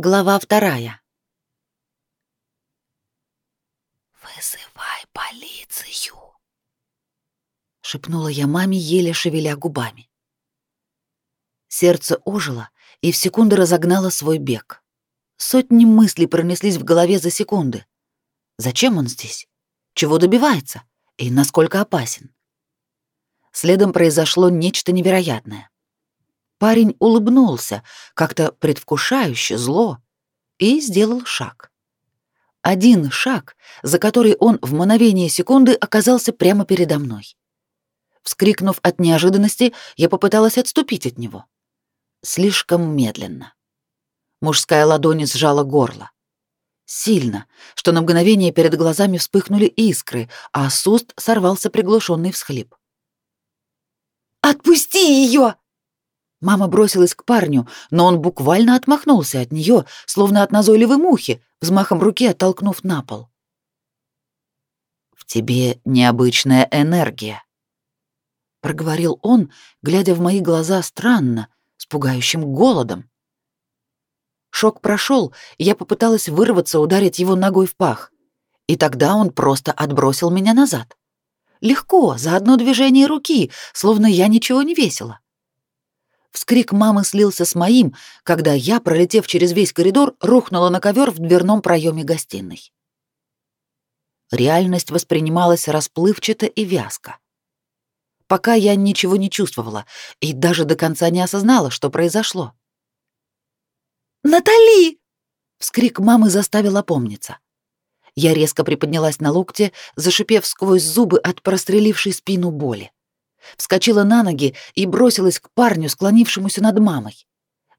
Глава вторая. «Вызывай полицию!» — шепнула я маме, еле шевеля губами. Сердце ожило и в секунду разогнало свой бег. Сотни мыслей пронеслись в голове за секунды. Зачем он здесь? Чего добивается? И насколько опасен? Следом произошло нечто невероятное. Парень улыбнулся, как-то предвкушающе, зло, и сделал шаг. Один шаг, за который он в мгновение секунды оказался прямо передо мной. Вскрикнув от неожиданности, я попыталась отступить от него. Слишком медленно. Мужская ладонь сжала горло. Сильно, что на мгновение перед глазами вспыхнули искры, а с уст сорвался приглушенный всхлип. «Отпусти ее!» Мама бросилась к парню, но он буквально отмахнулся от нее, словно от назойливой мухи, взмахом руки оттолкнув на пол. «В тебе необычная энергия», — проговорил он, глядя в мои глаза странно, с пугающим голодом. Шок прошел, я попыталась вырваться, ударить его ногой в пах. И тогда он просто отбросил меня назад. Легко, за одно движение руки, словно я ничего не весила. Вскрик мамы слился с моим, когда я, пролетев через весь коридор, рухнула на ковер в дверном проеме гостиной. Реальность воспринималась расплывчато и вязко. Пока я ничего не чувствовала и даже до конца не осознала, что произошло. «Натали!» — вскрик мамы заставил опомниться. Я резко приподнялась на локте, зашипев сквозь зубы от прострелившей спину боли. Вскочила на ноги и бросилась к парню, склонившемуся над мамой.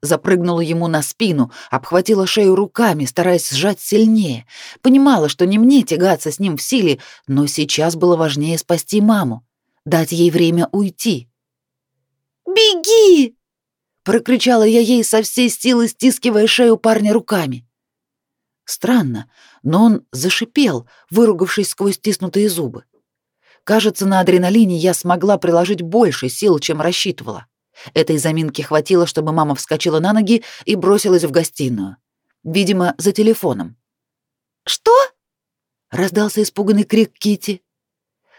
Запрыгнула ему на спину, обхватила шею руками, стараясь сжать сильнее. Понимала, что не мне тягаться с ним в силе, но сейчас было важнее спасти маму, дать ей время уйти. «Беги!» — прокричала я ей со всей силы, стискивая шею парня руками. Странно, но он зашипел, выругавшись сквозь стиснутые зубы. Кажется, на адреналине я смогла приложить больше сил, чем рассчитывала. Этой заминки хватило, чтобы мама вскочила на ноги и бросилась в гостиную. Видимо, за телефоном. «Что?» — раздался испуганный крик Кити.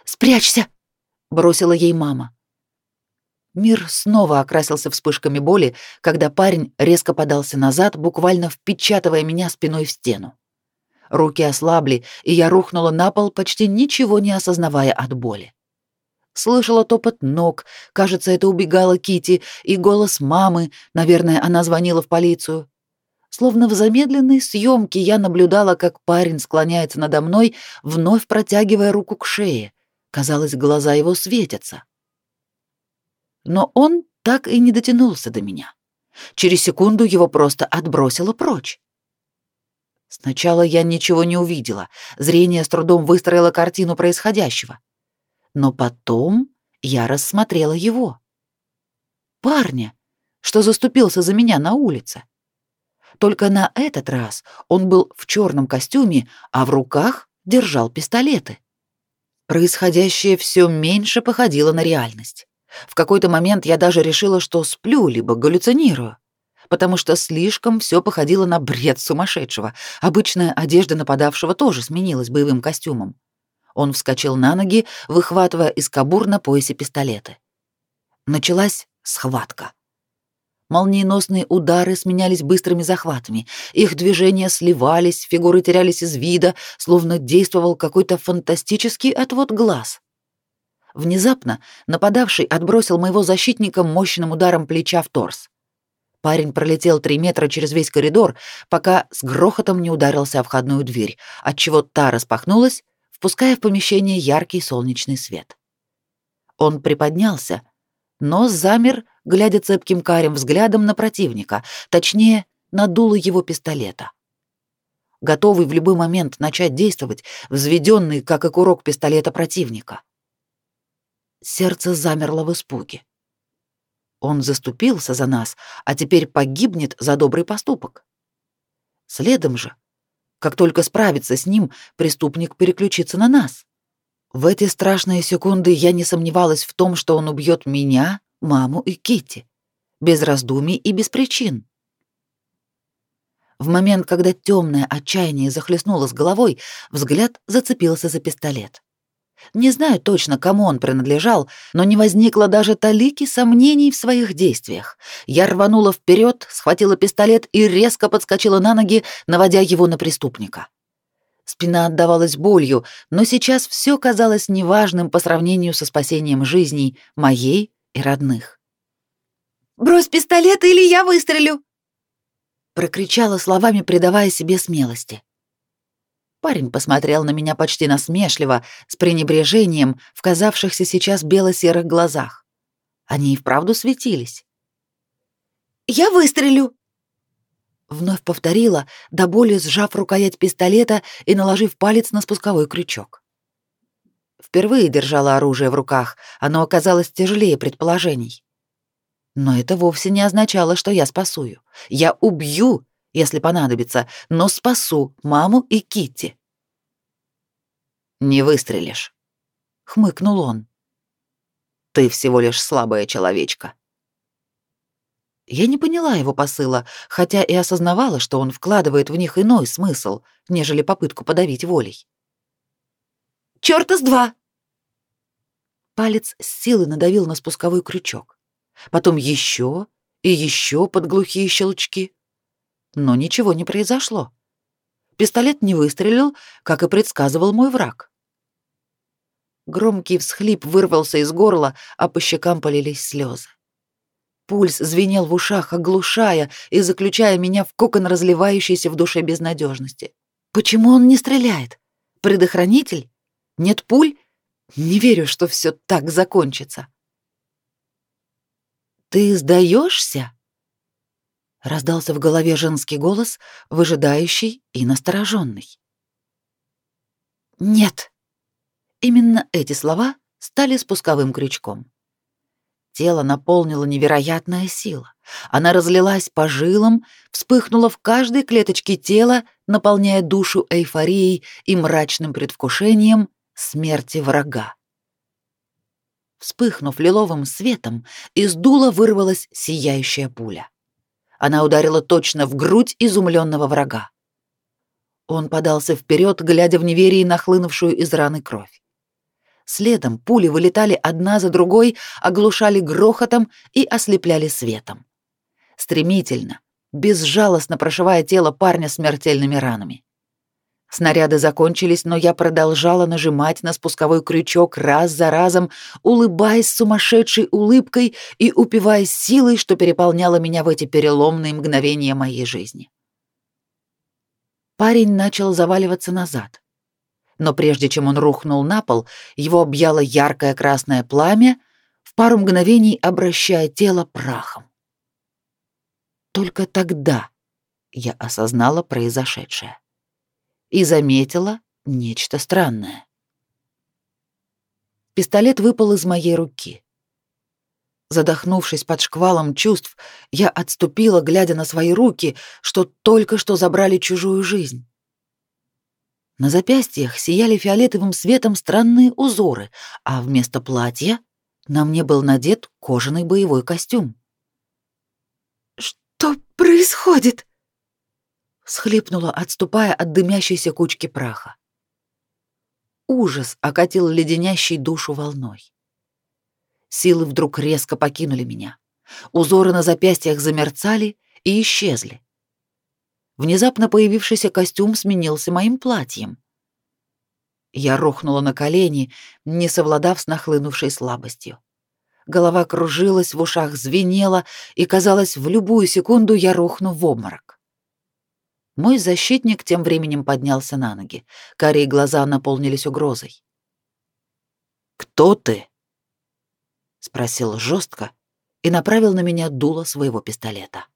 «Спрячься!» — бросила ей мама. Мир снова окрасился вспышками боли, когда парень резко подался назад, буквально впечатывая меня спиной в стену. Руки ослабли, и я рухнула на пол, почти ничего не осознавая от боли. Слышала топот ног, кажется, это убегала Кити, и голос мамы, наверное, она звонила в полицию. Словно в замедленной съемке я наблюдала, как парень склоняется надо мной, вновь протягивая руку к шее. Казалось, глаза его светятся. Но он так и не дотянулся до меня. Через секунду его просто отбросило прочь. Сначала я ничего не увидела, зрение с трудом выстроило картину происходящего. Но потом я рассмотрела его. Парня, что заступился за меня на улице. Только на этот раз он был в черном костюме, а в руках держал пистолеты. Происходящее все меньше походило на реальность. В какой-то момент я даже решила, что сплю либо галлюцинирую потому что слишком все походило на бред сумасшедшего. Обычная одежда нападавшего тоже сменилась боевым костюмом. Он вскочил на ноги, выхватывая из кобур на поясе пистолеты. Началась схватка. Молниеносные удары сменялись быстрыми захватами. Их движения сливались, фигуры терялись из вида, словно действовал какой-то фантастический отвод глаз. Внезапно нападавший отбросил моего защитника мощным ударом плеча в торс. Парень пролетел три метра через весь коридор, пока с грохотом не ударился о входную дверь, отчего та распахнулась, впуская в помещение яркий солнечный свет. Он приподнялся, но замер, глядя цепким карим взглядом на противника, точнее, на дуло его пистолета. Готовый в любой момент начать действовать, взведенный, как и курок пистолета противника. Сердце замерло в испуге. Он заступился за нас, а теперь погибнет за добрый поступок. Следом же, как только справится с ним, преступник переключится на нас. В эти страшные секунды я не сомневалась в том, что он убьет меня, маму и Кити, без раздумий и без причин. В момент, когда темное отчаяние захлестнуло с головой, взгляд зацепился за пистолет. Не знаю точно, кому он принадлежал, но не возникло даже талики сомнений в своих действиях. Я рванула вперед, схватила пистолет и резко подскочила на ноги, наводя его на преступника. Спина отдавалась болью, но сейчас все казалось неважным по сравнению со спасением жизней моей и родных. «Брось пистолет, или я выстрелю!» Прокричала словами, придавая себе смелости. Парень посмотрел на меня почти насмешливо, с пренебрежением в казавшихся сейчас бело-серых глазах. Они и вправду светились. «Я выстрелю!» Вновь повторила, до боли сжав рукоять пистолета и наложив палец на спусковой крючок. Впервые держала оружие в руках, оно оказалось тяжелее предположений. Но это вовсе не означало, что я спасую. Я убью если понадобится, но спасу маму и Китти. Не выстрелишь, хмыкнул он. Ты всего лишь слабая человечка. Я не поняла его посыла, хотя и осознавала, что он вкладывает в них иной смысл, нежели попытку подавить волей. Чёрта с два! Палец с силой надавил на спусковой крючок. Потом еще и еще под глухие щелчки но ничего не произошло. Пистолет не выстрелил, как и предсказывал мой враг. Громкий всхлип вырвался из горла, а по щекам полились слезы. Пульс звенел в ушах, оглушая и заключая меня в кокон разливающейся в душе безнадежности. Почему он не стреляет? Предохранитель? Нет пуль? Не верю, что все так закончится. Ты сдаешься? Раздался в голове женский голос, выжидающий и настороженный. «Нет». Именно эти слова стали спусковым крючком. Тело наполнило невероятная сила. Она разлилась по жилам, вспыхнула в каждой клеточке тела, наполняя душу эйфорией и мрачным предвкушением смерти врага. Вспыхнув лиловым светом, из дула вырвалась сияющая пуля. Она ударила точно в грудь изумленного врага. Он подался вперед, глядя в неверии нахлынувшую из раны кровь. Следом пули вылетали одна за другой, оглушали грохотом и ослепляли светом. Стремительно, безжалостно прошивая тело парня смертельными ранами. Снаряды закончились, но я продолжала нажимать на спусковой крючок раз за разом, улыбаясь сумасшедшей улыбкой и упиваясь силой, что переполняла меня в эти переломные мгновения моей жизни. Парень начал заваливаться назад. Но прежде чем он рухнул на пол, его объяло яркое красное пламя, в пару мгновений обращая тело прахом. Только тогда я осознала произошедшее и заметила нечто странное. Пистолет выпал из моей руки. Задохнувшись под шквалом чувств, я отступила, глядя на свои руки, что только что забрали чужую жизнь. На запястьях сияли фиолетовым светом странные узоры, а вместо платья на мне был надет кожаный боевой костюм. «Что происходит?» Схлипнула, отступая от дымящейся кучки праха. Ужас окатил леденящей душу волной. Силы вдруг резко покинули меня. Узоры на запястьях замерцали и исчезли. Внезапно появившийся костюм сменился моим платьем. Я рухнула на колени, не совладав с нахлынувшей слабостью. Голова кружилась, в ушах звенела, и казалось, в любую секунду я рухну в обморок. Мой защитник тем временем поднялся на ноги. Карие глаза наполнились угрозой. «Кто ты?» — спросил жестко и направил на меня дуло своего пистолета.